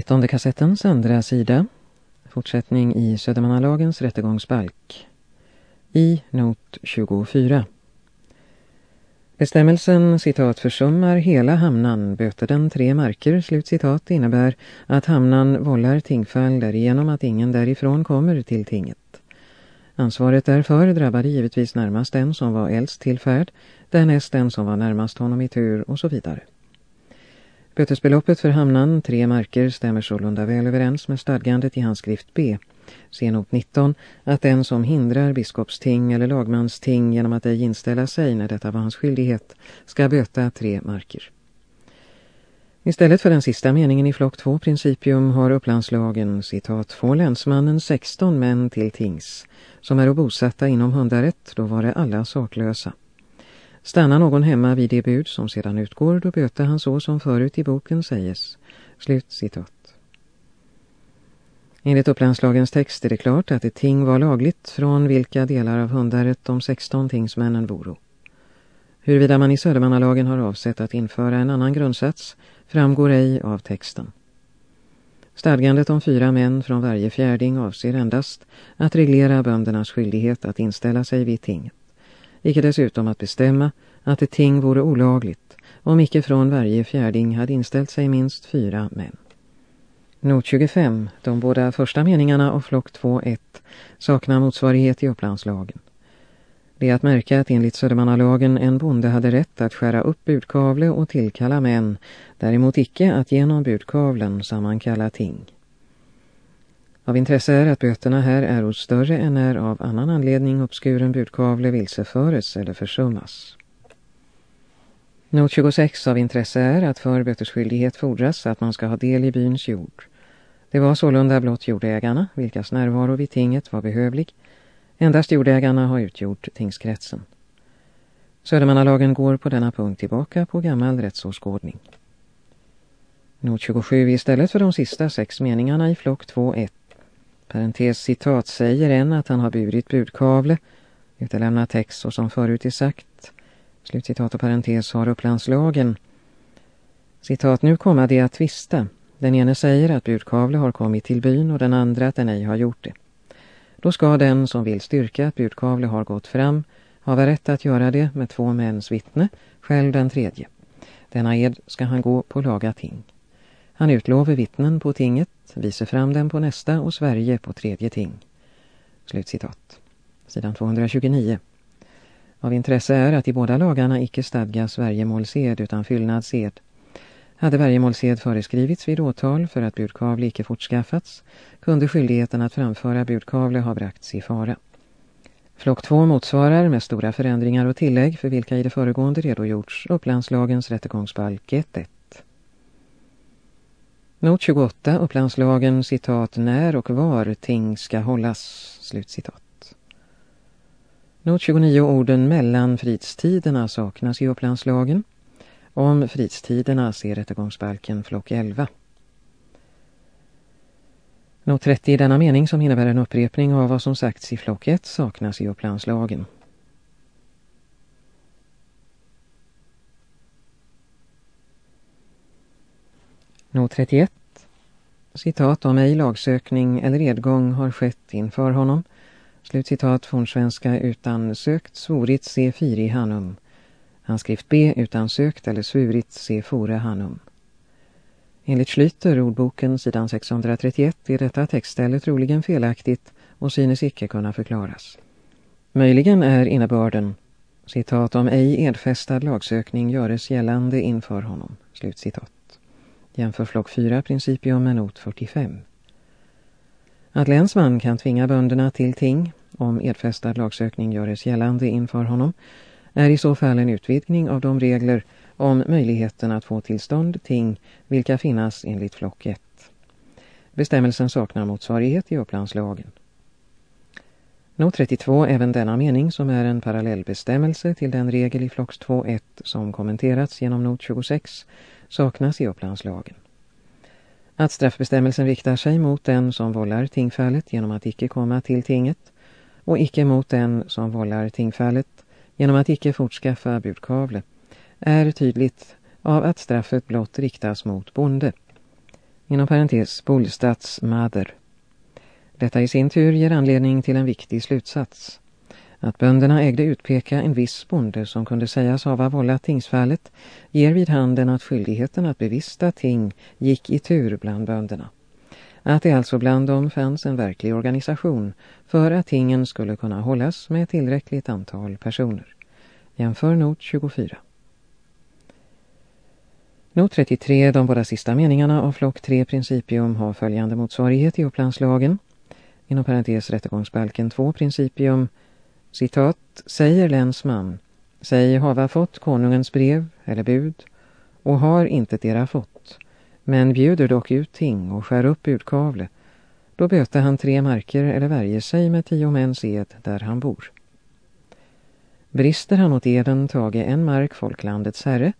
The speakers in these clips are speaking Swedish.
19 kassettens andra sida. Fortsättning i Södermannalagens rättegångsbalk. I not 24. Bestämmelsen citat försummar hela hamnan böter den tre marker slutcitat innebär att hamnan vållar tingfall därigenom att ingen därifrån kommer till tinget. Ansvaret därför drabbade givetvis närmast den som var äldst till färd, därnäst den som var närmast honom i tur och så vidare. Bötesbeloppet för hamnan, tre marker, stämmer sålunda väl överens med stadgandet i hans skrift B. Se not 19 att den som hindrar biskopsting eller lagmansting genom att ej inställa sig när detta var hans skyldighet ska böta tre marker. Istället för den sista meningen i flock 2 principium har upplandslagen citat få länsmannen 16 män till tings som är bosatta inom hundaret då var det alla saklösa. Stannar någon hemma vid det bud som sedan utgår då böter han så som förut i boken säges. Slut citat. Enligt upplandslagens text är det klart att ett ting var lagligt från vilka delar av hundaret de 16 tingsmännen voro. Huruvida man i Södermannalagen har avsett att införa en annan grundsats framgår ej av texten. Stadgandet om fyra män från varje fjärding avser endast att reglera böndernas skyldighet att inställa sig vid tinget icke dessutom att bestämma att ett ting vore olagligt om icke från varje fjärding hade inställt sig minst fyra män. Not 25, de båda första meningarna av flock 2.1 saknar motsvarighet i upplandslagen. Det är att märka att enligt Södermannalagen en bonde hade rätt att skära upp budkavle och tillkalla män, däremot icke att genom budkavlen sammankalla ting. Av intresse är att böterna här är större än när av annan anledning uppskuren budkavle vilseföres eller försummas. Not 26 av intresse är att för bötesskyldighet fordras att man ska ha del i byns jord. Det var sålunda blott jordägarna, vilkas närvaro vid tinget var behövlig. Endast jordägarna har utgjort tingskretsen. Södermannalagen går på denna punkt tillbaka på gammal rättsåskådning. Not 27 istället för de sista sex meningarna i flock 2.1 Parentes citat säger en att han har burit budkavle, utelämnat text och som förut är sagt. Slutcitat och parentes har upplandslagen. Citat, nu kommer det att tvista. Den ene säger att budkavle har kommit till byn och den andra att den ej har gjort det. Då ska den som vill styrka att budkavle har gått fram ha rätt att göra det med två mäns vittne, själv den tredje. Denna ed ska han gå på laga ting. Han utlover vittnen på tinget, visar fram dem på nästa och Sverige på tredje ting. Slutcitat. Sidan 229. Av intresse är att i båda lagarna icke stadgas värjemålsed utan fyllnadsed. Hade värjemålsed föreskrivits vid åtal för att budkavle icke fortskaffats kunde skyldigheten att framföra budkavle ha bragts i fara. Flock 2 motsvarar med stora förändringar och tillägg för vilka i det föregående redogjorts Upplandslagens rättegångsbalk 1.1. Not 28, Upplandslagen, citat, när och var ting ska hållas, slutcitat. Not 29, orden mellan fridstiderna saknas i Upplandslagen. Om fridstiderna ser rättegångsbalken flock 11. Not 30 i denna mening som innebär en upprepning av vad som sagts i flock 1 saknas i Upplandslagen. Not 31. Citat om ej lagsökning eller edgång har skett inför honom. Slutcitat från svenska utan sökt svorit se firi hanum. Handskrift B utan sökt eller svurit se fore hanum. Enligt Schlyter, ordboken sidan 631, är detta textställe troligen felaktigt och synes icke kunna förklaras. Möjligen är innebörden citat om ej edfästad lagsökning göres gällande inför honom. Slutcitat. Jämför flock 4 principium med not 45. Att länsman kan tvinga bönderna till ting om edfästad lagsökning göres gällande inför honom är i så fall en utvidgning av de regler om möjligheten att få tillstånd ting vilka finnas enligt flock 1. Bestämmelsen saknar motsvarighet i upplandslagen. Not 32, även denna mening som är en parallellbestämmelse till den regel i flocks 2.1 som kommenterats genom not 26 saknas i upplandslagen. Att straffbestämmelsen riktar sig mot den som vållar tingfallet genom att icke komma till tinget och icke mot den som vållar tingfallet genom att icke fortskaffa budkavle är tydligt av att straffet blott riktas mot bonde. inom parentes Bolstadsmader. Detta i sin tur ger anledning till en viktig slutsats. Att bönderna ägde utpeka en viss bonde som kunde sägas hava vållat tingsfallet ger vid handen att skyldigheten att bevista ting gick i tur bland bönderna. Att det alltså bland dem fanns en verklig organisation för att tingen skulle kunna hållas med tillräckligt antal personer. Jämför not 24. Not 33, de båda sista meningarna av flock 3 principium har följande motsvarighet i upplandslagen. Inom parentes rättegångsbalken 2 principium, citat, säger länsman, säg hava fått konungens brev eller bud och har inte dera fått, men bjuder dock ut ting och skär upp utkavle. Då böte han tre marker eller värjer sig med tio mäns ed där han bor. Brister han åt eden tage en mark folklandets herre,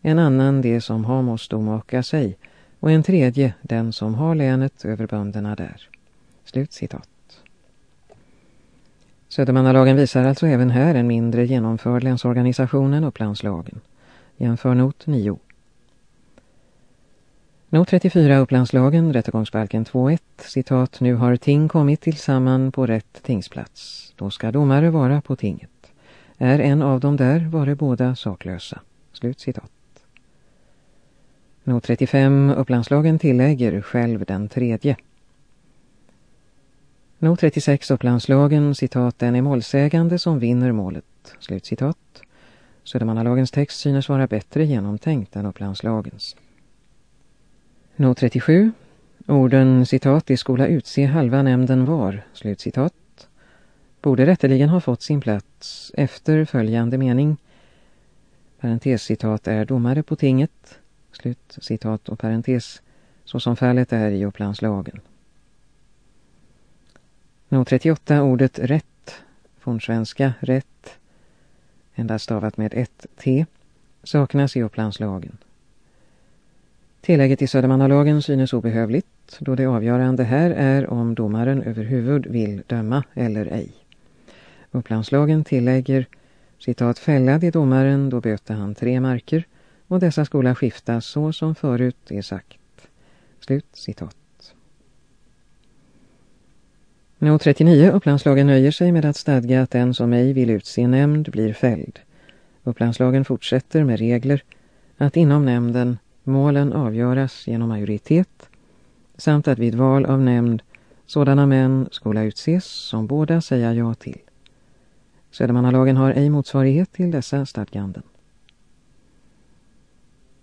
en annan det som har måste omaka sig och en tredje den som har länet över bönderna där. Slut citat. Södermannalagen visar alltså även här en mindre genomförd länsorganisation än Upplandslagen. Jämför not 9. Not 34 Upplandslagen, rättegångsbalken 2.1, citat, nu har ting kommit tillsamman på rätt tingsplats. Då ska domare vara på tinget. Är en av dem där var det båda saklösa. Slut citat. Not 35 Upplandslagen tillägger själv den tredje. Not 36 Upplandslagen, citat, den är målsägande som vinner målet. Slut citat. Södermannalagens text synes vara bättre genomtänkt än Upplandslagens. Not 37. Orden, citat, i skola utse halva nämnden var, slut citat borde rätteligen ha fått sin plats efter följande mening. Parentescitat är domare på tinget, slut citat och parentes, så som fallet är i Upplandslagen. No, 38 ordet rätt, fornsvenska rätt, endast stavat med ett T, saknas i Upplandslagen. Tillägget i Södermannalagen synes obehövligt då det avgörande här är om domaren överhuvud vill döma eller ej. Upplandslagen tillägger citat fällad i domaren då böter han tre marker och dessa skola skiftas så som förut är sagt. Slut citat. Not 39 Upplandslagen nöjer sig med att stadga att den som ej vill utse nämnd blir fälld. Upplandslagen fortsätter med regler att inom nämnden målen avgöras genom majoritet samt att vid val av nämnd sådana män skola utses som båda säger ja till. Södermannalagen har ej motsvarighet till dessa stadganden.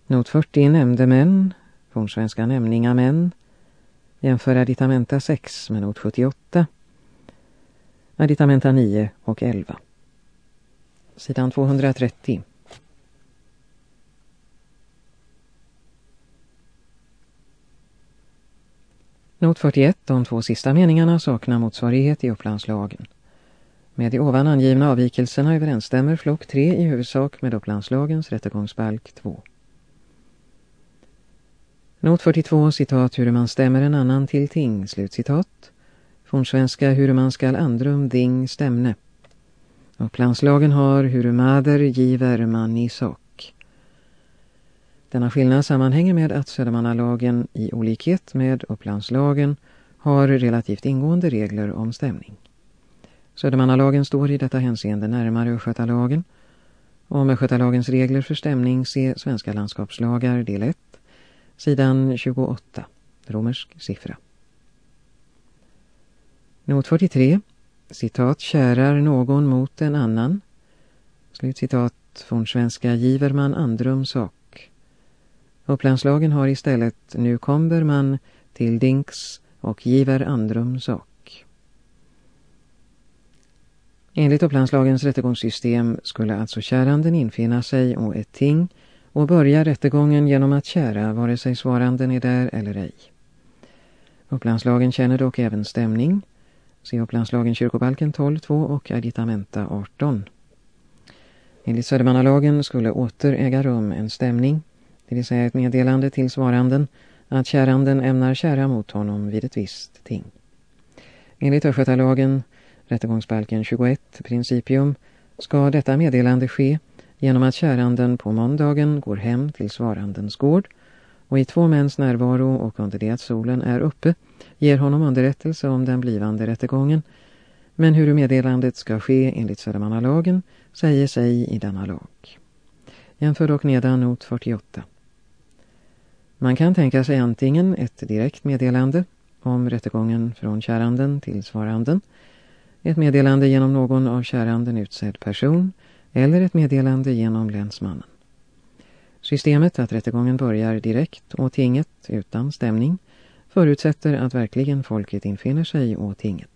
Not 40 nämndemän, fornsvenska nämninga män, jämför additamenta 6 med not 78, additamenta 9 och 11. Sidan 230. Not 41, de två sista meningarna saknar motsvarighet i Upplandslagen. Med de ovan angivna avvikelserna överensstämmer flock 3 i huvudsak med Upplandslagens rättegångsbalk 2. Not 42, citat, hur man stämmer en annan till ting, slutcitat. Från svenska hur man skall andrum ding stämne. Upplandslagen har hur mader giver man i sak. Denna skillnad sammanhänger med att Södermannalagen i olikhet med Upplandslagen har relativt ingående regler om stämning. Södermannalagen står i detta hänseende närmare Östgötalagen. Och med Östgötalagens regler för stämning se Svenska landskapslagar del 1, sidan 28, romersk siffra. Not 43, citat, kärar någon mot en annan. Slut citat från svenska giver man andrum sak. Upplandslagen har istället nu kommer man till dinks och giver andrum sak. Enligt Upplandslagens rättegångssystem skulle alltså käranden infinna sig och ett ting och börja rättegången genom att kära vare sig svaranden är där eller ej. Upplandslagen känner dock även stämning. Se Upplandslagen kyrkobalken 12.2 och additamenta 18. Enligt Södermannalagen skulle åter äga rum en stämning, det vill säga ett meddelande till svaranden att käranden ämnar kära mot honom vid ett visst ting. Enligt Östgötalagen rättegångsbalken 21, principium, ska detta meddelande ske genom att käranden på måndagen går hem till svarandens gård och i två mäns närvaro och under det att solen är uppe ger honom underrättelse om den blivande rättegången men hur meddelandet ska ske enligt Södermannalagen säger sig i denna lag. Jämför dock nedan not 48. Man kan tänka sig antingen ett direkt meddelande om rättegången från käranden till svaranden, ett meddelande genom någon av käranden utsedd person eller ett meddelande genom länsmannen. Systemet att rättegången börjar direkt och tinget utan stämning förutsätter att verkligen folket infinner sig och tinget.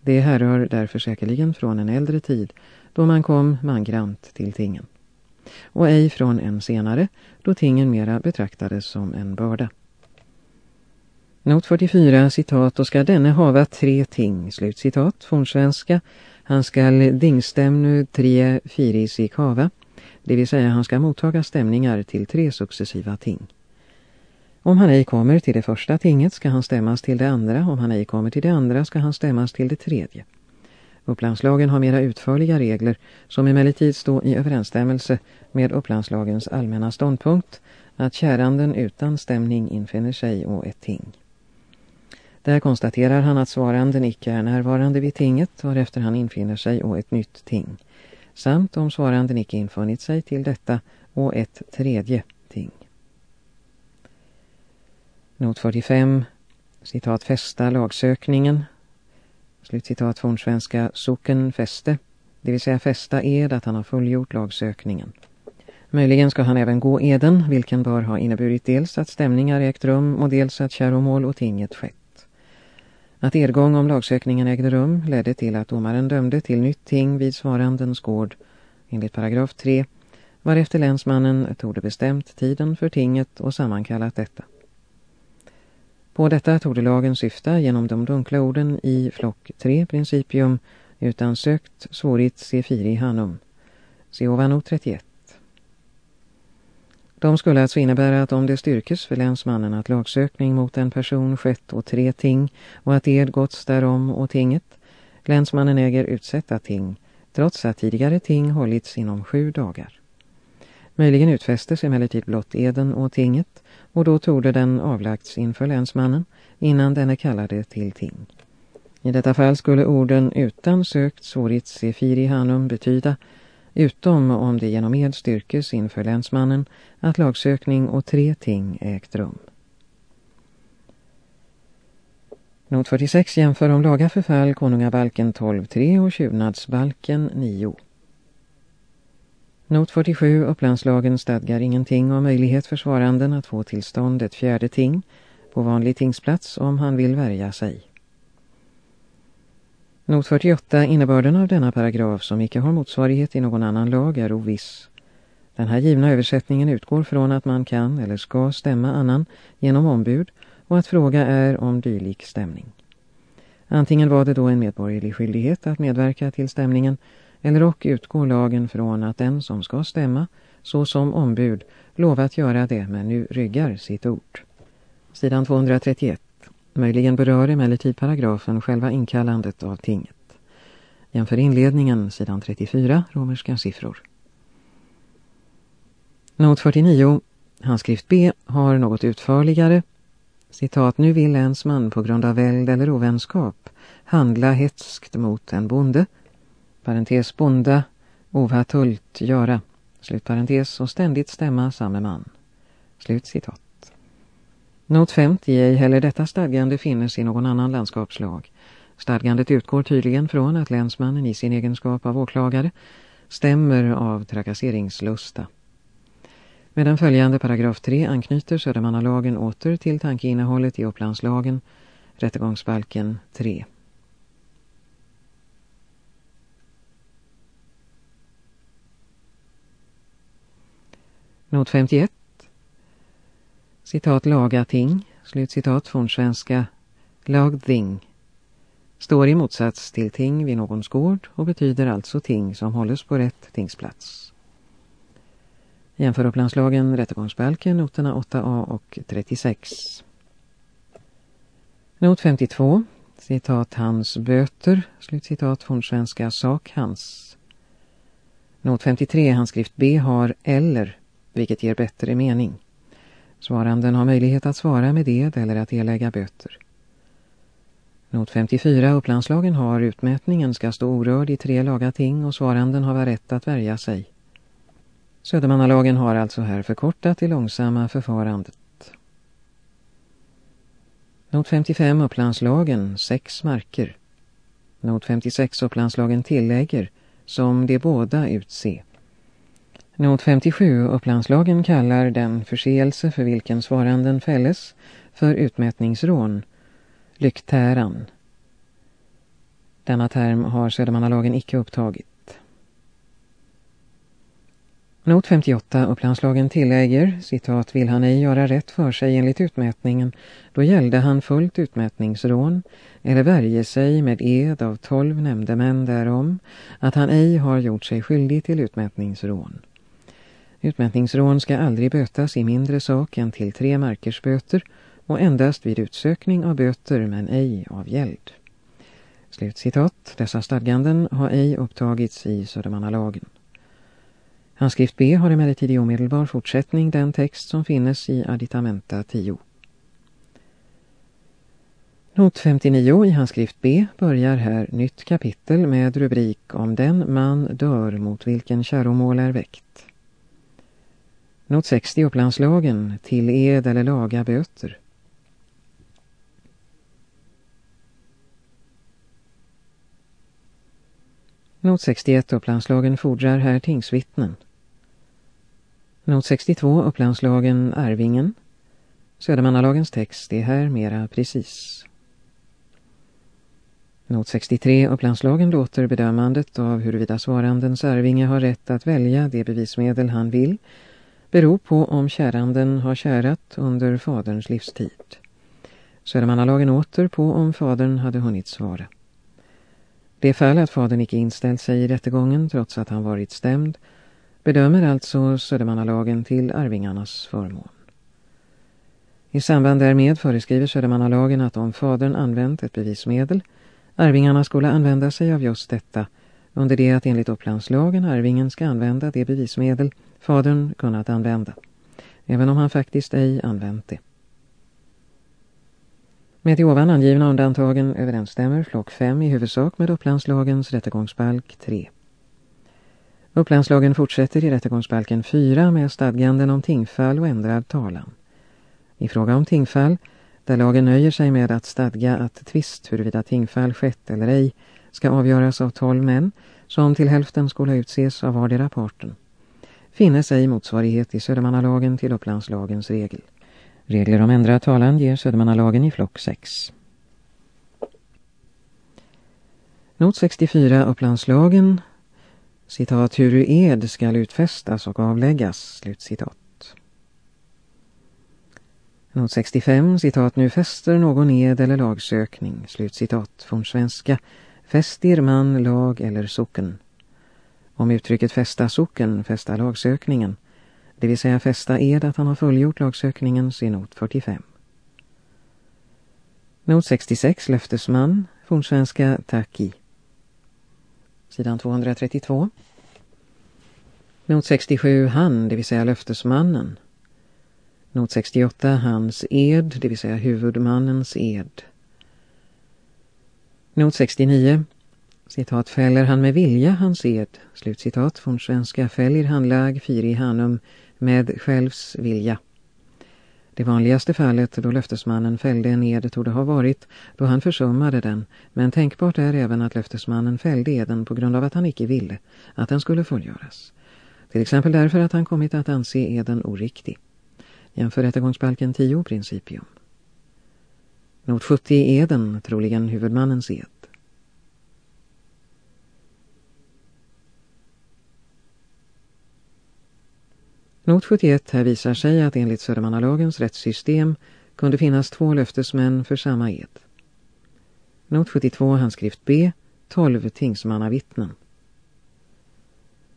Det härrör därför säkerligen från en äldre tid då man kom mangrant till tingen. Och ej från en senare då tingen mera betraktades som en börda. Not 44, citat, och ska denne hava tre ting, slutcitat fornsvenska. Han skall dingstämnu tre firis i kava, det vill säga han ska mottaga stämningar till tre successiva ting. Om han ej kommer till det första tinget ska han stämmas till det andra, om han ej kommer till det andra ska han stämmas till det tredje. Upplandslagen har mera utförliga regler som emellertid står i överensstämmelse med Upplandslagens allmänna ståndpunkt att käranden utan stämning infinner sig och ett ting. Där konstaterar han att svaranden icke är närvarande vid tinget varefter han infinner sig och ett nytt ting. Samt om svaranden icke infunnit sig till detta och ett tredje ting. Not 45, citat fästa lagsökningen, slutcitat från svenska socken fäste, det vill säga fästa ed att han har fullgjort lagsökningen. Möjligen ska han även gå eden, vilken bör ha inneburit dels att stämningar ägt rum och dels att käromål och tinget skett. Att edgång om lagsökningen ägde rum ledde till att domaren dömde till nytt ting vid svarandens gård, enligt paragraf 3, varefter länsmannen tog bestämt tiden för tinget och sammankallat detta. På detta tog lagen syfta genom de dunkla orden i flock 3 principium utan sökt svorit C4 hanum. Se ovano 31. De skulle alltså innebära att om det styrkes för länsmannen att lagsökning mot en person skett och tre ting och att ed gåtts därom och tinget, länsmannen äger utsätta ting, trots att tidigare ting hållits inom sju dagar. Möjligen utfästes emellertid blott eden och tinget och då torde den avlagts inför länsmannen innan denne kallade till ting. I detta fall skulle orden utan sökt svorit sefiri hanum betyda, utom om det genom ed styrkes inför länsmannen, att lagsökning och tre ting ägt rum. Not 46 jämför om laga förfall konungabalken 12.3 och tjuvnadsbalken 9. Not 47 Upplandslagen stadgar ingenting om möjlighet för svaranden att få tillstånd ett fjärde ting på vanlig tingsplats om han vill värja sig. Not 48 innebörden av denna paragraf som icke har motsvarighet i någon annan lag är oviss. Den här givna översättningen utgår från att man kan eller ska stämma annan genom ombud och att fråga är om dylik stämning. Antingen var det då en medborgerlig skyldighet att medverka till stämningen eller och utgår lagen från att den som ska stämma, så som ombud, lovat göra det men nu ryggar sitt ord. Sidan 231. Möjligen berör emellertid paragrafen själva inkallandet av tinget. Jämför inledningen, sidan 34, romerska siffror. Not 49, handskrift B, har något utförligare. Citat, nu vill ens man på grund av väld eller ovänskap handla hetskt mot en bonde parentes bonda, ovatult göra, slutparentes och ständigt stämma samme man. Slut citat. Not 50 ej heller detta stadgande finnes i någon annan landskapslag. Stadgandet utgår tydligen från att länsmannen i sin egenskap av åklagare stämmer av trakasseringslusta. Med den följande paragraf 3 anknyter Södermannalagen åter till tankeinnehållet i Upplandslagen, rättegångsbalken 3. Not 51. Citat lagating, slutcitat från svenska lagding, Står i motsats till ting vid någons gård och betyder alltså ting som hålles på rätt tingsplats. Jämför upplandslagen rättegångsbalken noterna 8a och 36. Not 52. Citat hans böter, slutcitat från svenska sak hans. Not 53, handskrift B har eller vilket ger bättre mening. Svaranden har möjlighet att svara med det eller att erlägga böter. Not 54 upplandslagen har utmätningen ska stå orörd i tre laga ting och svaranden har rätt att värja sig. Södermannalagen har alltså här förkortat det långsamma förfarandet. Not 55 upplandslagen, sex marker. Not 56 upplandslagen tillägger, som de båda utse. Not 57 upplandslagen kallar den förseelse för vilken svaranden fälles för utmätningsrån, lyktäran. Denna term har Södermannalagen icke upptagit. Not 58 Upplandslagen tillägger, citat, vill han ej göra rätt för sig enligt utmätningen, då gällde han fullt utmätningsrån, eller värje sig med ed av tolv nämndemän därom, att han ej har gjort sig skyldig till utmätningsrån. Utmätningsrån ska aldrig bötas i mindre sak än till tre markers böter och endast vid utsökning av böter men ej av gäld. Slutcitat, dessa stadganden har ej upptagits i Södermannalagen. Handskrift B har emellertid i omedelbar fortsättning den text som finnes i additamenta 10. Not 59 i handskrift B börjar här nytt kapitel med rubrik om den man dör mot vilken käromål är väckt. Not 60 upplandslagen till ed eller laga böter. Not 61 upplandslagen fordrar här tingsvittnen. Not 62 Upplandslagen Arvingen. Södermannalagens text är här mera precis. Not 63 Upplandslagen låter bedömandet av huruvida svarandens arvinge har rätt att välja det bevismedel han vill beror på om käranden har kärat under faderns livstid. Södermannalagen åter på om fadern hade hunnit svara. Det fall att fadern icke inställt sig i rättegången trots att han varit stämd bedömer alltså Södermannalagen till arvingarnas förmån. I samband därmed föreskriver Södermannalagen att om fadern använt ett bevismedel, arvingarna skulle använda sig av just detta, under det att enligt upplandslagen arvingen ska använda det bevismedel fadern kunnat använda, även om han faktiskt ej använt det. Med de ovan angivna undantagen överensstämmer flock 5 i huvudsak med upplandslagens rättegångsbalk 3. Upplandslagen fortsätter i rättegångsbalken 4 med stadganden om tingfall och ändrad talan. I fråga om tingfall, där lagen nöjer sig med att stadga att tvist huruvida tingfall skett eller ej ska avgöras av tolv män som till hälften skulle utses av vardera parten, finnes ej motsvarighet i Södermannalagen till Upplandslagens regel. Regler om ändrad talan ger Södermannalagen i flock 6. Not 64 Upplandslagen citat, hur ed skall utfästas och avläggas, slutcitat. Not 65, citat, nu fäster någon ed eller lagsökning, slutcitat, från svenska, fästir man lag eller socken. Om uttrycket fästa socken, fästa lagsökningen, det vill säga fästa ed att han har fullgjort lagsökningen, se not 45. Not 66, löftesman, fornsvenska taki sidan 232. Not 67 han, det vill säga löftesmannen. Not 68 hans ed, det vill säga huvudmannens ed. Not 69 citat fäller han med vilja hans ed, slutcitat från svenska fällir han lag firi hanum med självs vilja. Det vanligaste fallet då löftesmannen fällde en ed torde ha varit då han försummade den, men tänkbart är även att löftesmannen fällde eden på grund av att han icke ville att den skulle fullgöras. Till exempel därför att han kommit att anse eden oriktig. Jämför rättegångsbalken 10 principium. Not 70 eden, troligen huvudmannens ed. Not 71 här visar sig att enligt Södermannalagens rättssystem kunde finnas två löftesmän för samma ed. Not 72 handskrift B, 12 tingsmannavittnen.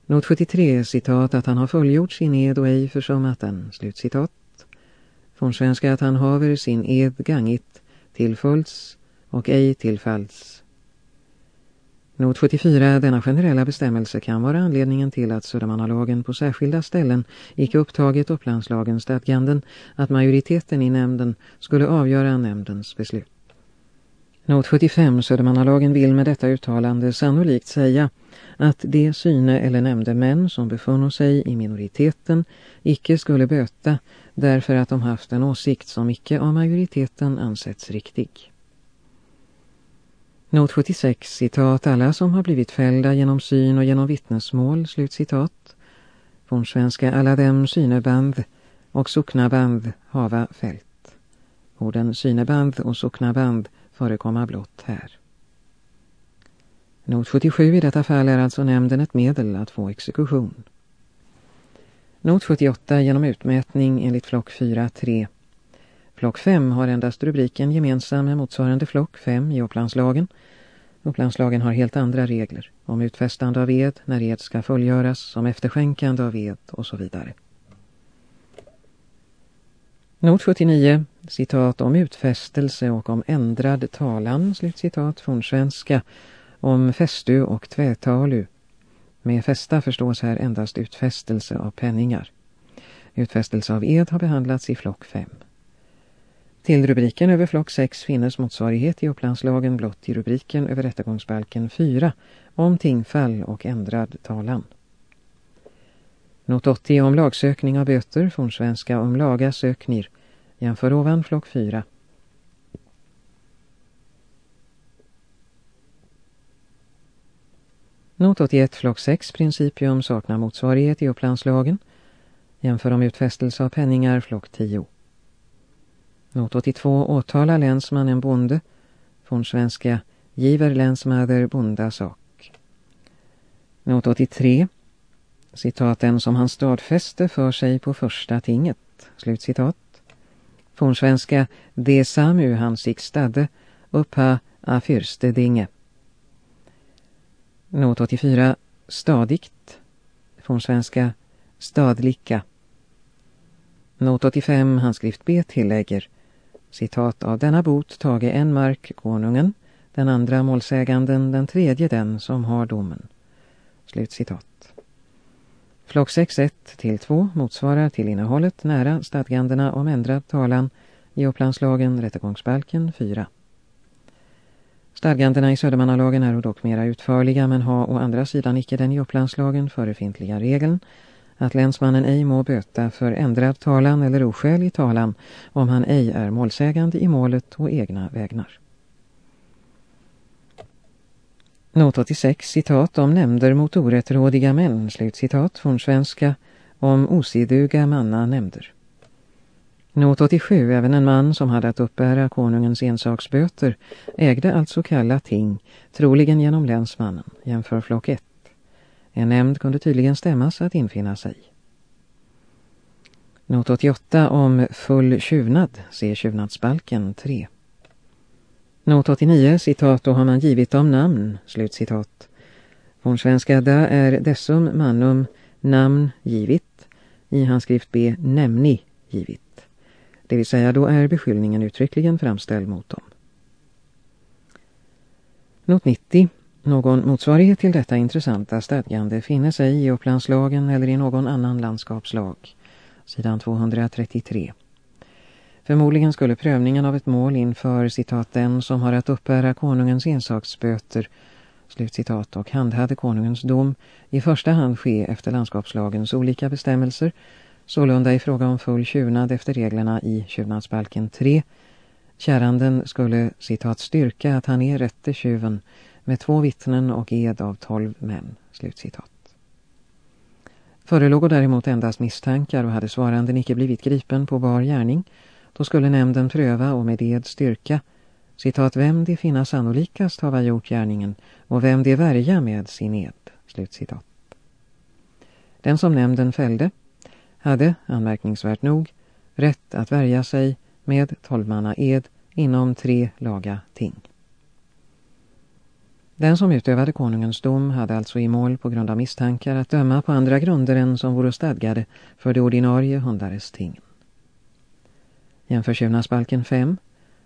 Not 73 citat att han har fullgjort sin ed och ej försummat den, slutcitat. Från svenska att han haver sin ed gangit tillföljts och ej tillfalls. Not 74, denna generella bestämmelse kan vara anledningen till att Södermannalagen på särskilda ställen icke upptagit upplandslagens stadganden att majoriteten i nämnden skulle avgöra nämndens beslut. Not 75, Södermannalagen vill med detta uttalande sannolikt säga att de syne eller nämnde män som befunno sig i minoriteten icke skulle böta därför att de haft en åsikt som icke av majoriteten ansetts riktig. Not 76, citat, alla som har blivit fällda genom syn och genom vittnesmål, slut citat. Fornsvenska alla dem syneband och socknaband hava fält. Orden syneband och socknaband förekomma blott här. Not 77 i detta fall är alltså nämnden ett medel att få exekution. Not 78 genom utmätning enligt flock 4.3. Flock 5 har endast rubriken gemensam med motsvarande flock 5 i Upplandslagen. Upplandslagen har helt andra regler om utfästande av ed, när ed ska fullgöras, om efterskänkande av ed och så vidare. Not 79, citat om utfästelse och om ändrad talan, slutcitat från svenska, om festu och tvätalu. Med fästa förstås här endast utfästelse av penningar. Utfästelse av ed har behandlats i flock 5. Till rubriken över flock 6 finnes motsvarighet i upplandslagen blott i rubriken över rättegångsbalken 4 om tingfall och ändrad talan. Not 80 om lagsökning av böter från svenska om laga söknir jämför ovan flock 4. Not 81 flock 6 principium saknar motsvarighet i upplandslagen jämför om utfästelse av penningar flock 10. Not 82 åtalar länsman en bonde från svenska giver länsmäder bonda sak. Not 83 citaten som han stadfäste för sig på första tinget, slutcitat. Från svenska De samu han sig stadde uppa a fyrste dinge. Not 84 stadigt från svenska stadlika. Not 85 handskrift B tillägger citat av denna bot tage en mark konungen, den andra målsäganden, den tredje den som har domen. Slut citat. Flock 6.1 till 2 motsvarar till innehållet nära stadgandena om ändrad talan i upplandslagen rättegångsbalken 4. Stadgandena i Södermannalagen är dock mera utförliga men har å andra sidan icke den i upplandslagen förefintliga regeln att länsmannen ej må böta för ändrad talan eller oskälig talan om han ej är målsägande i målet och egna vägnar. Not 86, citat om nämnder mot orättrådiga män, Slutcitat, från svenska, om osiduga manna nämnder. Not 87, även en man som hade att uppbära konungens ensaksböter, ägde alltså kalla ting, troligen genom länsmannen, jämför flock 1. En nämnd kunde tydligen stämmas att infinna sig. Not 88 om full tjuvnad, se tjuvnadsbalken 3. Not 89, citat, då har man givit dem namn, slutcitat. Från svenska da är dessum manum namn givit, i handskrift B nämni givit. Det vill säga då är beskyllningen uttryckligen framställd mot dem. Not 90. Någon motsvarighet till detta intressanta stadgande finner ej i upplandslagen eller i någon annan landskapslag. Sidan 233. Förmodligen skulle prövningen av ett mål inför citat den som har att uppbära konungens ensaksböter slutcitat och handhade konungens dom i första hand ske efter landskapslagens olika bestämmelser sålunda i fråga om full tjuvnad efter reglerna i tjuvnadsbalken 3 käranden skulle citat styrka att han är rätte tjuven med två vittnen och ed av tolv män slutcitat. Förelåg däremot endast misstankar och hade svaranden icke blivit gripen på bar gärning då skulle nämnden pröva och med ed styrka citat vem det finna sannolikast hava gjort gärningen och vem det värja med sin ed slutcitat. Den som nämnden fällde hade, anmärkningsvärt nog, rätt att värja sig med tolvmanna ed inom tre laga ting. Den som utövade konungens dom hade alltså i mål på grund av misstankar att döma på andra grunder än som vore stadgade för det ordinarie hundares tingen. Jämför tjuvnadsbalken 5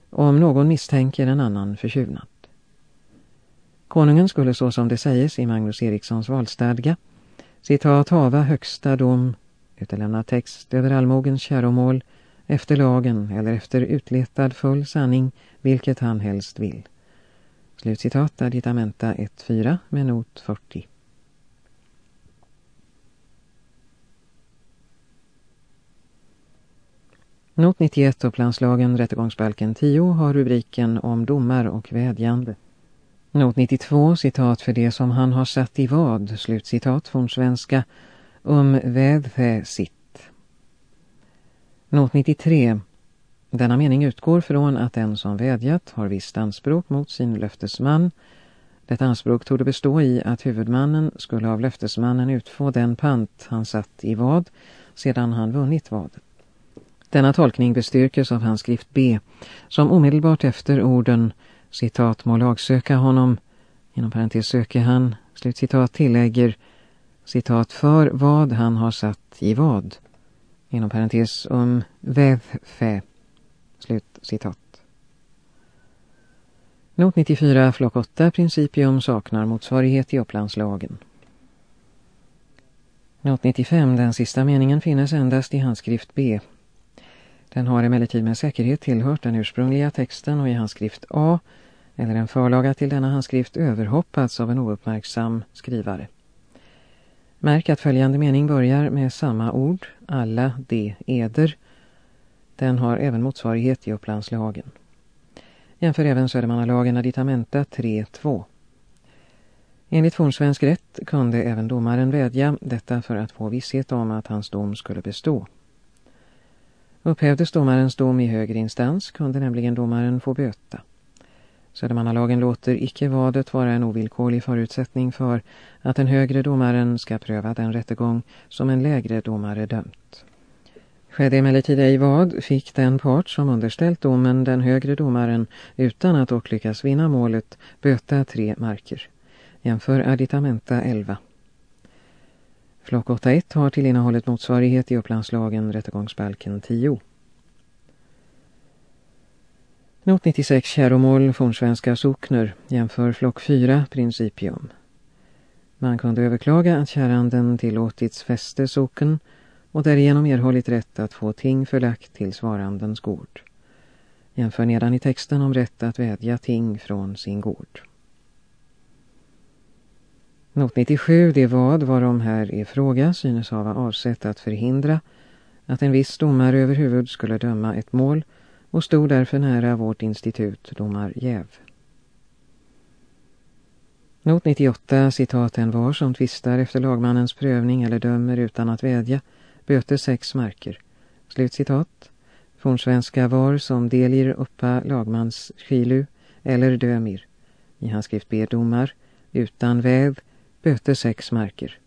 om någon misstänker en annan förtjuvnad. Konungen skulle så som det sägs i Magnus Erikssons valstadga citat hava högsta dom, utelämna text över allmogens käromål, efter lagen eller efter utletad full sanning, vilket han helst vill. Slutcitat Aditamenta 1.4 med not 40. Not 91 och planslagen rättegångsbalken 10 har rubriken om domar och vädjande. Not 92, citat för det som han har satt i vad, slutcitat från svenska, um vädfä sitt. Not 93. Denna mening utgår från att den som vädjat har visst anspråk mot sin löftesman. Detta anspråk tog bestå i att huvudmannen skulle av löftesmannen utfå den pant han satt i vad sedan han vunnit vad. Denna tolkning bestyrkes av hans skrift B, som omedelbart efter orden citat må lagsöka honom, inom parentes söker han, slutcitat tillägger, citat för vad han har satt i vad, inom parentes om vävfä, slut citat. Not 94, flock 8, principium saknar motsvarighet i upplandslagen. Not 95, den sista meningen finnes endast i handskrift B, den har emellertid med säkerhet tillhört den ursprungliga texten och i handskrift A, eller en förlaga till denna handskrift överhoppats av en ouppmärksam skrivare. Märk att följande mening börjar med samma ord, alla de eder. Den har även motsvarighet i upplandslagen. Jämför även Södermannalagen Aditamenta 3.2. Enligt fornsvensk rätt kunde även domaren vädja detta för att få visshet om att hans dom skulle bestå. Upphävdes domarens dom i högre instans kunde nämligen domaren få böta. Södermannalagen låter icke vadet vara en ovillkorlig förutsättning för att den högre domaren ska pröva den rättegång som en lägre domare dömt. Skedde emellertid ej vad fick den part som underställt domen den högre domaren utan att dock lyckas vinna målet böta tre marker. Jämför Aditamenta 11. Flock 8.1 har till innehållet motsvarighet i upplandslagen rättegångsbalken 10. Not 96 käromål fornsvenska sockner jämför flock 4 principium. Man kunde överklaga att käranden tillåtits fäste socken och därigenom erhållit rätt att få ting förlagt till svarandens gård. Jämför nedan i texten om rätt att vädja ting från sin gård. Not 97, det vad varom här är fråga, synes hava avsett att förhindra att en viss domare överhuvud skulle döma ett mål och stod därför nära vårt institut domarjäv. Not 98, citaten var som tvistar efter lagmannens prövning eller dömer utan att vädja, böter sex marker. Slutcitat. Fornsvenska var som delger uppa lagmans skilu eller dömir. I hans skrift ber domar, utan väv, böter sex marker.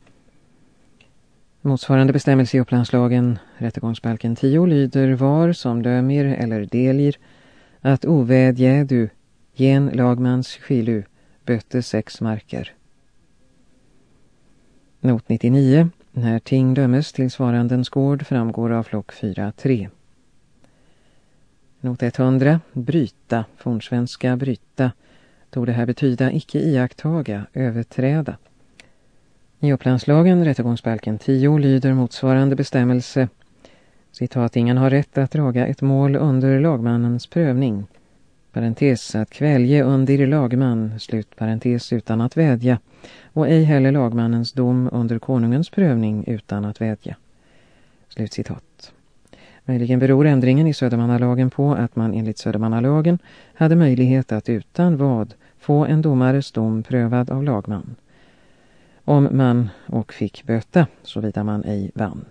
Motsvarande bestämmelse i upplandslagen, rättegångsbalken 10, lyder var som dömer eller delger att ovädje du gen lagmans skilu böter sex marker. Not 99. När ting dömes till svarandens gård framgår av flock 4.3. Not 100. Bryta, fornsvenska bryta, tog det här betyda icke iakttaga, överträda. I upplandslagen, rättegångsbalken 10, lyder motsvarande bestämmelse citat, ingen har rätt att draga ett mål under lagmannens prövning. Parentes att kvälje under lagman, slut parentes utan att vädja, och ej heller lagmannens dom under konungens prövning utan att vädja. Slutcitat. Möjligen beror ändringen i Södermannalagen på att man enligt Södermannalagen hade möjlighet att utan vad få en domares dom prövad av lagman om man och fick böta, såvida man ej vann.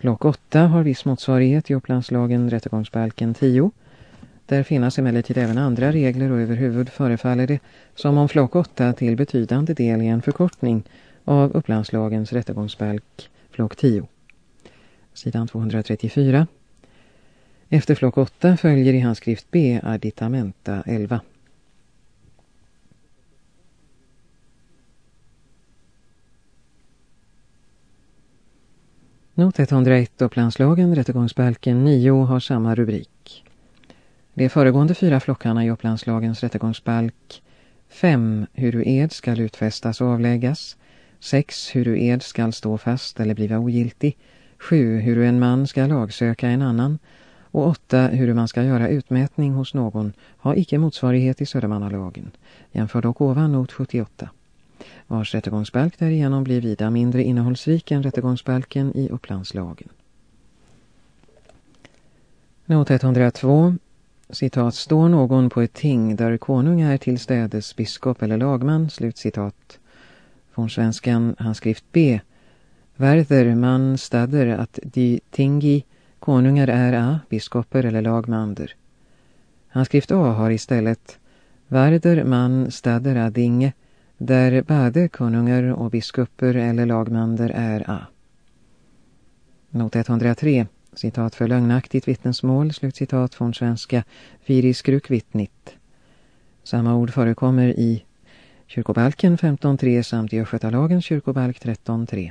Klock 8 har viss motsvarighet i upplandslagen rättegångsbalken 10. Där finnas emellertid även andra regler och överhuvud förefaller det som om flock 8 till betydande del är en förkortning av upplandslagens rättegångsbalk flock 10. Sidan 234. Efter flock 8 följer i handskrift B Aditamenta 11. Not 101 Upplandslagen, rättegångsbalken 9 har samma rubrik. De föregående fyra flockarna i Upplandslagens rättegångsbalk 5. Hur ed skall utfästas och avläggas. 6. Hur ed skall stå fast eller bliva ogiltig. 7. Hur en man ska lagsöka en annan. Och 8. Hur man ska göra utmätning hos någon har icke motsvarighet i Södermannalagen. Jämför dock ovan not 78 vars rättegångsbalk därigenom blir vida mindre innehållsrik än rättegångsbalken i Upplandslagen. Not 102. Citat, står någon på ett ting där konung är tillstädes biskop eller lagman, slutcitat. Från svenskan, handskrift B. Werther man stader att de tingi konungar är a, biskoper eller lagmander. Handskrift A har istället Värder man stader a dinge där både konungar och biskoper eller lagmander är a. Not 103, citat för lögnaktigt vittnesmål, slutcitat från svenska Firiskrukvittnit. Samma ord förekommer i kyrkobalken 15.3 samt i Östgötalagens kyrkobalk 13.3.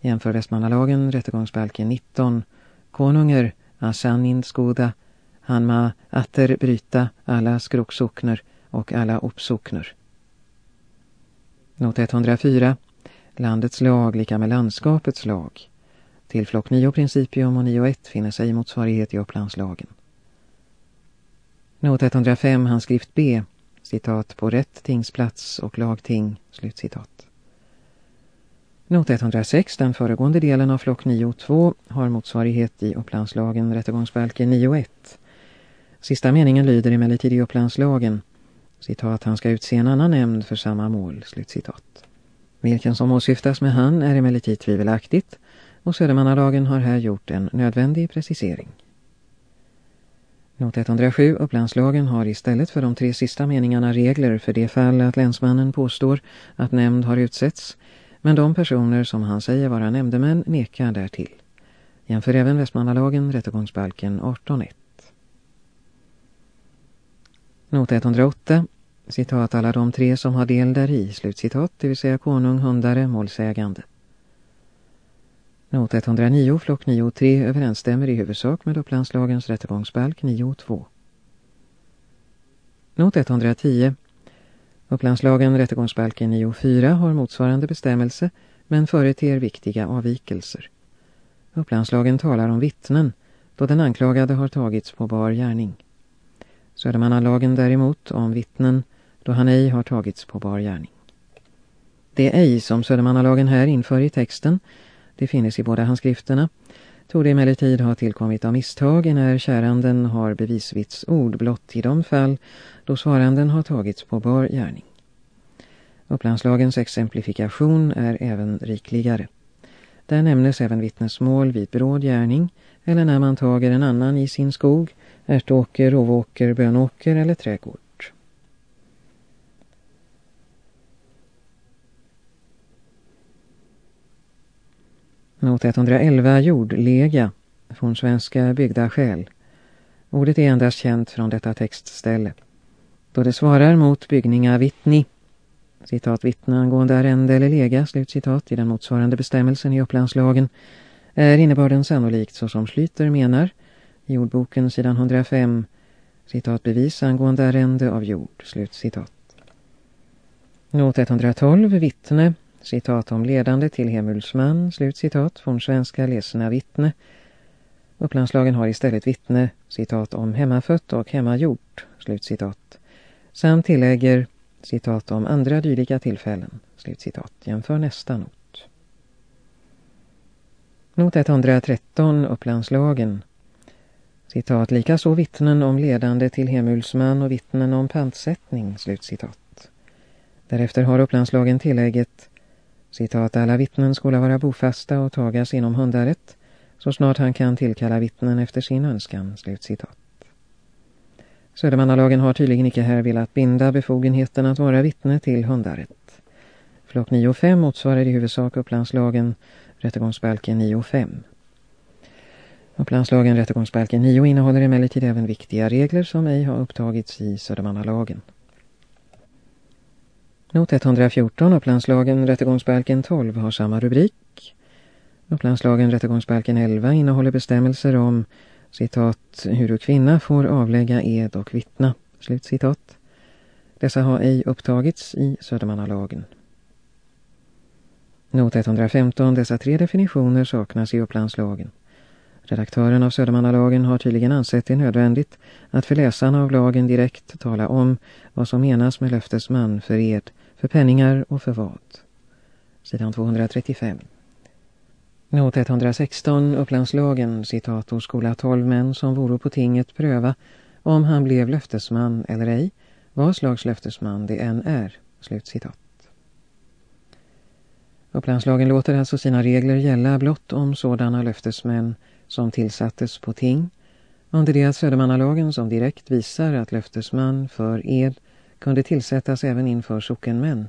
Jämför Västmanalagen, rättegångsbalken 19, konungar, asanin skoda, hanma atter bryta alla skrocksockner och alla uppsockner. Not 104. Landets lag lika med landskapets lag. Till flock 9 principium och 9.1 finner sig motsvarighet i Upplandslagen. Not 105, handskrift B. Citat på rätt tingsplats och lagting. Slutcitat. Not 106, den föregående delen av flock 9.2 har motsvarighet i Upplandslagen rättegångsbalken 9.1. Sista meningen lyder emellertid i Upplandslagen citat, han ska utse en annan nämnd för samma mål, slutcitat. Vilken som åsyftas med han är emellertid tvivelaktigt och Södermannalagen har här gjort en nödvändig precisering. Not 107 Upplandslagen har istället för de tre sista meningarna regler för det fall att länsmannen påstår att nämnd har utsetts men de personer som han säger vara nämndemän nekar därtill. Jämför även Västmannalagen, rättegångsbalken 18.1. Not 108 citat alla de tre som har del där i, slutcitat, det vill säga konung, hundare, målsägande. Not 109, flock 9.3 överensstämmer i huvudsak med Upplandslagens rättegångsbalk 9.2. Not 110. Upplandslagen rättegångsbalken 9.4 har motsvarande bestämmelse men företer viktiga avvikelser. Upplandslagen talar om vittnen då den anklagade har tagits på bar gärning. Södermannalagen däremot om vittnen då han ej har tagits på bar gärning. Det ej som Södermannalagen här inför i texten, det finns i båda handskrifterna, tog det emellertid ha tillkommit av misstag när käranden har bevisvitsord blott i de fall då svaranden har tagits på bar gärning. Upplandslagens exemplifikation är även rikligare. Där nämnes även vittnesmål vid bråd gärning eller när man tager en annan i sin skog, ärtåker, rovåker, bönåker eller trädgård. Not 111 jordlega från svenska byggda skäl. Ordet är endast känt från detta textställe. Då det svarar mot byggninga vittni, citat vittne angående arrende eller lega, slutcitat i den motsvarande bestämmelsen i Upplandslagen, är innebörden sannolikt så som Schlyter menar i ordboken sidan 105, citat bevis angående arrende av jord, slutcitat. Not 112, vittne, citat om ledande till Hemulsman, slutcitat från svenska ledsna vittne. Upplandslagen har istället vittne, citat om hemmafött och hemmagjort, slutcitat. Samt tillägger, citat om andra dylika tillfällen, slutcitat. Jämför nästa not. Not 113, Upplandslagen. Citat, likaså vittnen om ledande till Hemulsman och vittnen om pantsättning, slutcitat. Därefter har Upplandslagen tillägget Citat, alla vittnen skulle vara bofasta och tagas inom hundaret så snart han kan tillkalla vittnen efter sin önskan. Slutcitat. Södermannalagen har tydligen inte här velat binda befogenheten att vara vittne till hundaret. Flock 9 och 5 motsvarar i huvudsak Upplandslagen, rättegångsbalken 9 och 5. Upplandslagen, rättegångsbalken 9 innehåller emellertid även viktiga regler som ej har upptagits i Södermannalagen. Not 114, Upplandslagen, rättegångsbalken 12 har samma rubrik. Upplandslagen, rättegångsbalken 11 innehåller bestämmelser om citat, hur kvinna får avlägga ed och vittna, slutcitat. Dessa har ej upptagits i Södermannalagen. Not 115. Dessa tre definitioner saknas i Upplandslagen. Redaktören av Södermannalagen har tydligen ansett det nödvändigt att för läsarna av lagen direkt tala om vad som menas med löftesman för ed, för penningar och för vad. Sidan 235. Not 116, Upplandslagen, citat och skola 12 män som vore på tinget pröva om han blev löftesman eller ej, vad slags löftesman det än är. Slut citat. Upplandslagen låter alltså sina regler gälla blott om sådana löftesmän som tillsattes på ting, under det att Södermannalagen som direkt visar att löftesman för ed kunde tillsättas även inför sockenmän,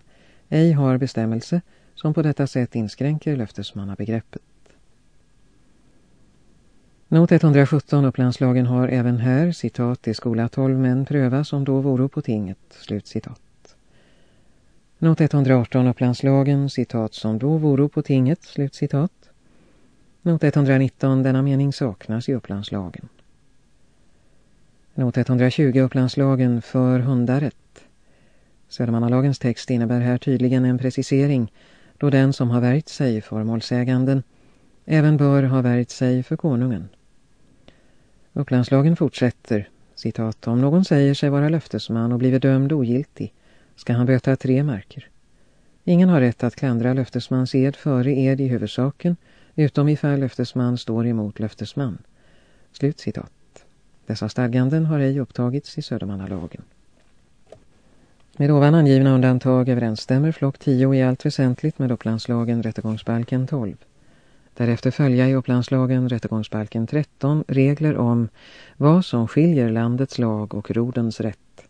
ej har bestämmelse som på detta sätt inskränker löftesmannabegreppet. Not 117 Upplandslagen har även här, citat, i skola 12 män pröva som då vore på tinget, slut citat. Not 118 Upplandslagen, citat, som då vore på tinget, slut citat. Not 119, denna mening saknas i Upplandslagen. Not 120 Upplandslagen för hundaret. Södermannalagens text innebär här tydligen en precisering då den som har värjt sig för målsäganden även bör ha värjt sig för konungen. Upplandslagen fortsätter, citat, om någon säger sig vara löftesman och blivit dömd ogiltig ska han böta tre marker. Ingen har rätt att klandra löftesmans ed före ed i huvudsaken utom ifall löftesman står emot löftesman. Slut citat. Dessa stadganden har ej upptagits i Södermannalagen. Med ovan angivna undantag överensstämmer flock 10 i allt väsentligt med Upplandslagen rättegångsbalken 12. Därefter följa i Upplandslagen rättegångsbalken 13 regler om vad som skiljer landets lag och rodens rätt.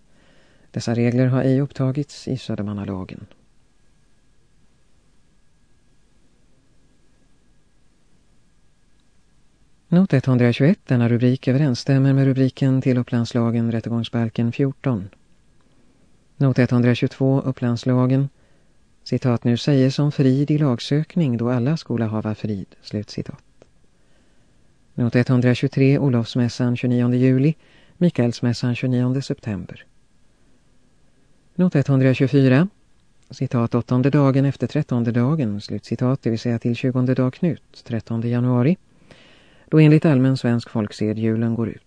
Dessa regler har ej upptagits i Södermannalagen. Not 121, denna rubrik överensstämmer med rubriken till Upplandslagen rättegångsbalken 14. Not 122, Upplandslagen, citat nu säger som frid i lagsökning då alla skola hava frid, slut citat. Not 123, Olofsmässan 29 juli, Mikaelsmässan 29 september. Not 124, citat åttonde dagen efter trettonde dagen, slut citat, det vill säga till 20 dag Knut, 13 januari då enligt allmän svensk folksed julen går ut.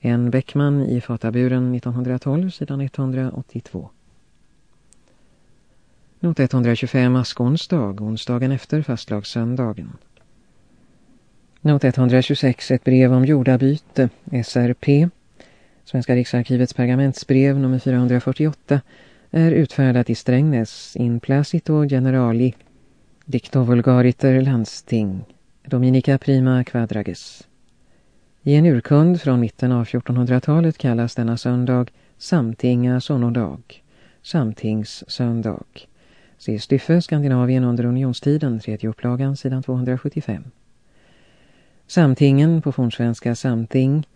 En Bäckman i Fataburen 1912, sidan 182. Not 125 askonsdag, onsdagen efter fastlagssöndagen. Not 126, ett brev om jordabyte, SRP, Svenska riksarkivets pergamentsbrev nummer 448, är utfärdat i Strängnäs in placito generali dicto vulgariter landsting Dominica prima quadrages. I en urkund från mitten av 1400-talet kallas denna söndag Samtinga sonodag, Samtingssöndag. Se Styffe, Skandinavien under unionstiden, tredje upplagan, sidan 275. Samtingen, på fornsvenska Samting,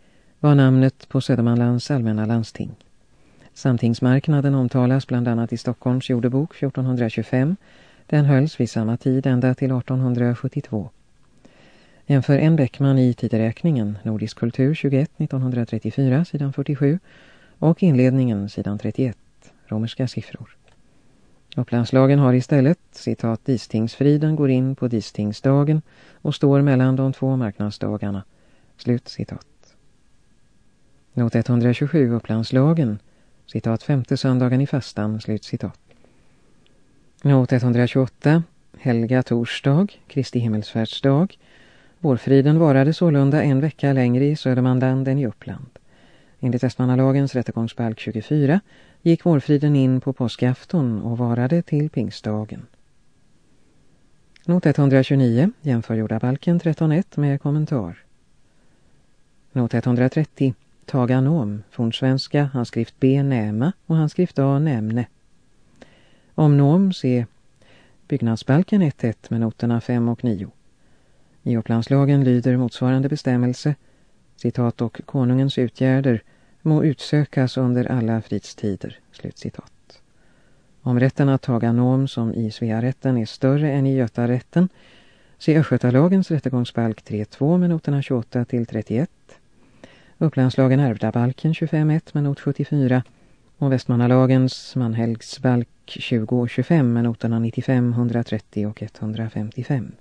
var namnet på Södermanlands allmänna landsting. Samtingsmarknaden omtalas bland annat i Stockholms jordebok 1425. Den hölls vid samma tid ända till 1872. Jämför en Bäckman i tideräkningen, Nordisk kultur 21, 1934, sidan 47 och inledningen, sidan 31, romerska siffror. Upplandslagen har istället, citat, Distingsfriden går in på Distingsdagen och står mellan de två marknadsdagarna. Slut citat. Not 127 Upplandslagen, citat, femte söndagen i fastan, slut citat. Not 128, Helga torsdag, Kristi himmelsfärdsdag, Vårfriden varade sålunda en vecka längre i Södermanland än i Uppland. Enligt Västmanalagens rättegångsbalk 24 gick vårfriden in på påskafton och varade till pingstdagen. Not 129 jämför jordabalken 13.1 med kommentar. Not 130 Taga nom, fornsvenska, handskrift B näma och handskrift A nämne. Om nom se byggnadsbalken 1.1 med noterna 5 och 9. I Upplandslagen lyder motsvarande bestämmelse, citat och konungens utgärder må utsökas under alla fridstider, slutcitat. Om rätten att taga nom som i Svearätten är större än i Götarätten, se Östgötalagens rättegångsbalk 3.2 med noterna 28 till 31, Upplandslagen ärvda balken 25.1 med not 74 och Västmanalagens manhelgsbalk 20 och 25 med noterna 95, 130 och 155.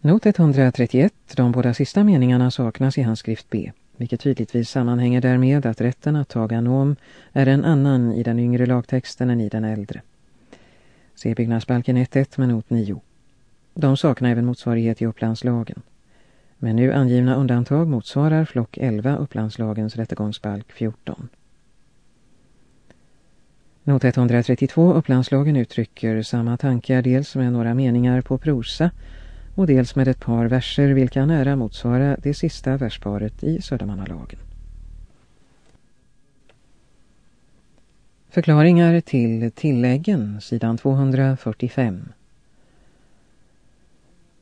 Not 131, de båda sista meningarna saknas i handskrift B, vilket tydligtvis sammanhänger därmed att rätten att taga nom är en annan i den yngre lagtexten än i den äldre. Se byggnadsbalken 1.1 med not 9. De saknar även motsvarighet i upplandslagen. Men nu angivna undantag motsvarar flock 11 upplandslagens rättegångsbalk 14. Not 132 upplandslagen uttrycker samma tankar dels med några meningar på prosa och dels med ett par verser vilka nära motsvarar det sista versparet i Södermannalagen. Förklaringar till tilläggen, sidan 245.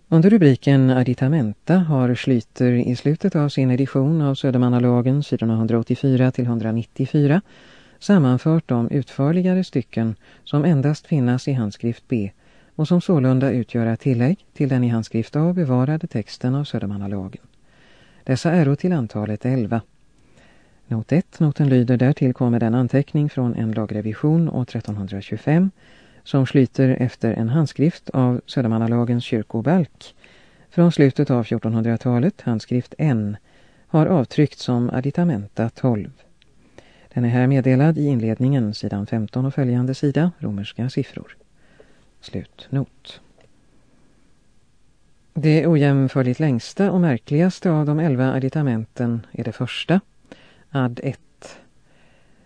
Under rubriken Additamenta har Schlyter i slutet av sin edition av Södermannalagen, sidorna 184 till 194, sammanfört de utförligare stycken som endast finnas i handskrift B och som sålunda utgör tillägg till den i handskrift A bevarade texten av Södermannalagen. Dessa är till antalet 11. Not 1, noten lyder därtill kommer den anteckning från en lagrevision år 1325 som sluter efter en handskrift av Södermannalagens kyrkobalk från slutet av 1400-talet, handskrift N, har avtryckt som additamenta 12. Den är här meddelad i inledningen, sidan 15 och följande sida, romerska siffror. Slutnot. Det ojämförligt längsta och märkligaste av de elva aditamenten är det första, ad 1.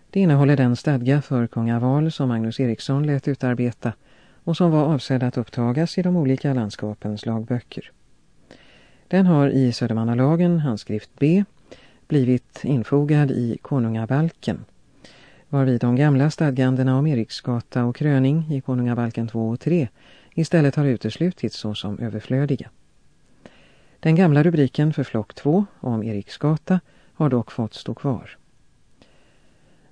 Det innehåller den stadga för kungaval som Magnus Eriksson lät utarbeta och som var avsedd att upptagas i de olika landskapens lagböcker. Den har i Södermannalagen, handskrift B, blivit infogad i konungabalken varvid de gamla stadgandena om Eriksgata och kröning i konungabalken 2 och 3 istället har uteslutits såsom överflödiga. Den gamla rubriken för flock 2 om Eriksgata har dock fått stå kvar.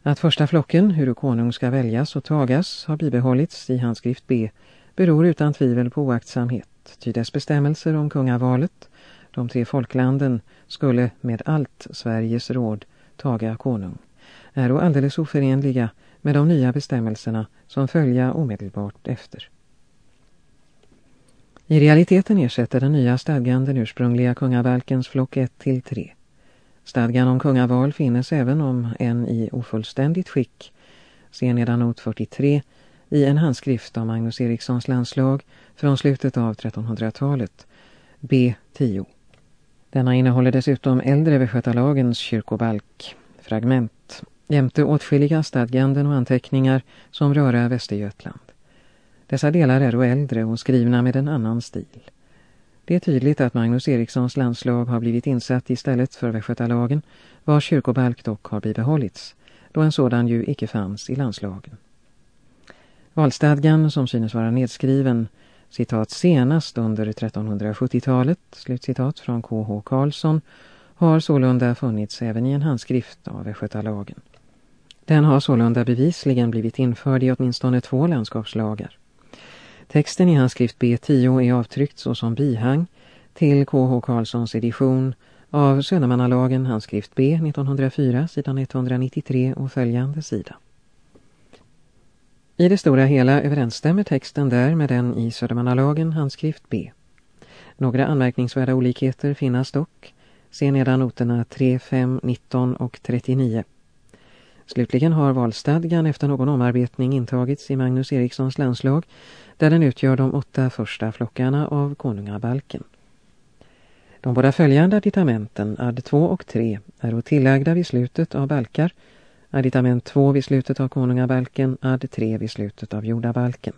Att första flocken, hur konung ska väljas och tagas, har bibehållits i handskrift B beror utan tvivel på oaktsamhet, ty dess bestämmelser om kungavalet, de tre folklanden, skulle med allt Sveriges råd taga konung, är då alldeles oförenliga med de nya bestämmelserna som följa omedelbart efter. I realiteten ersätter den nya stadgan den ursprungliga kungavalkens flock 1-3. Stadgan om kungaval finnes även om en i ofullständigt skick, se nedan not 43, i en handskrift av Magnus Erikssons landslag från slutet av 1300-talet, B10. Denna innehåller dessutom äldre Västgötalagens kyrkobalk, fragment, jämte åtskilliga stadganden och anteckningar som röra Västergötland. Dessa delar är då äldre och skrivna med en annan stil. Det är tydligt att Magnus Erikssons landslag har blivit insatt istället för Västgötalagen, vars kyrkobalk dock har bibehållits, då en sådan ju icke fanns i landslagen. Valstadgan, som synes vara nedskriven, citat senast under 1370-talet, slutcitat från K.H. Karlsson, har sålunda funnits även i en handskrift av Västgötalagen. Den har sålunda bevisligen blivit införd i åtminstone två landskapslagar. Texten i handskrift B10 är avtryckt såsom bihang till K.H. Karlssons edition av Södermannalagen handskrift B 1904 sidan 193 och följande sida. I det stora hela överensstämmer texten där med den i Södermannalagen handskrift B. Några anmärkningsvärda olikheter finnas dock. Se nedan noterna 3, 5, 19 och 39. Slutligen har valstadgan efter någon omarbetning intagits i Magnus Erikssons landslag där den utgör de åtta första flockarna av konungabalken. De båda följande additamenten, add 2 och 3, är tillagda vid slutet av balkar, additament 2 vid slutet av konungabalken, add 3 vid slutet av jordabalken.